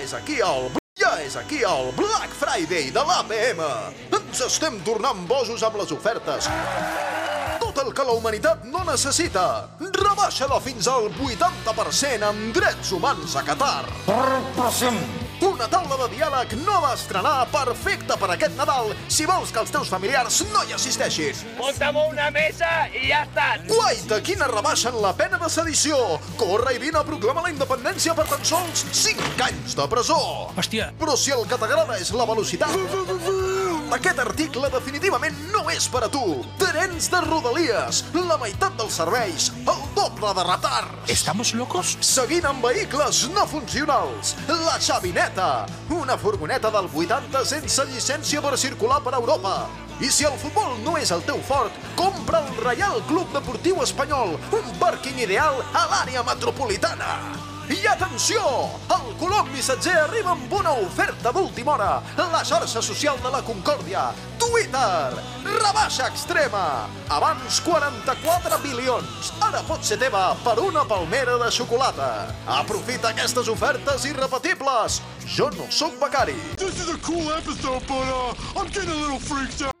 és aquí el... Ja és aquí el Black Friday de l'APM. Ens estem tornant bojos amb les ofertes. Tot el que la humanitat no necessita. Rebaixa-la fins al 80% en drets humans a Qatar. Una taula de diàleg nova estrenar perfecta per aquest Nadal si vols que els teus familiars no hi assisteixin. Monta'm una mesa i ja està. Guaita, quina rebaixa en la pena de sedició! Corre i vine a proclamar la independència per tan sols 5 anys de presó! Hòstia. Però si el que t'agrada és la velocitat... Aquest article definitivament no és per a tu. Trens de Rodalies, la meitat dels serveis, el doble de retards. ¿Estamos locos? Seguint amb vehicles no funcionals. La Xavineta, una furgoneta del 80 sense llicència per circular per Europa. I si el futbol no és el teu fort, compra el Reial Club Deportiu Espanyol, un pàrquing ideal a l'àrea metropolitana. I atenció! El Colom Missatger arriba amb una oferta d'última hora. La xarxa social de la Concòrdia. Twitter! Rebaixa extrema! Abans 44 bilions. Ara pot ser teva per una palmera de xocolata. Aprofita aquestes ofertes irrepetibles. Jo no sóc becari. This is a cool episode, but uh, I'm getting a little freaked out.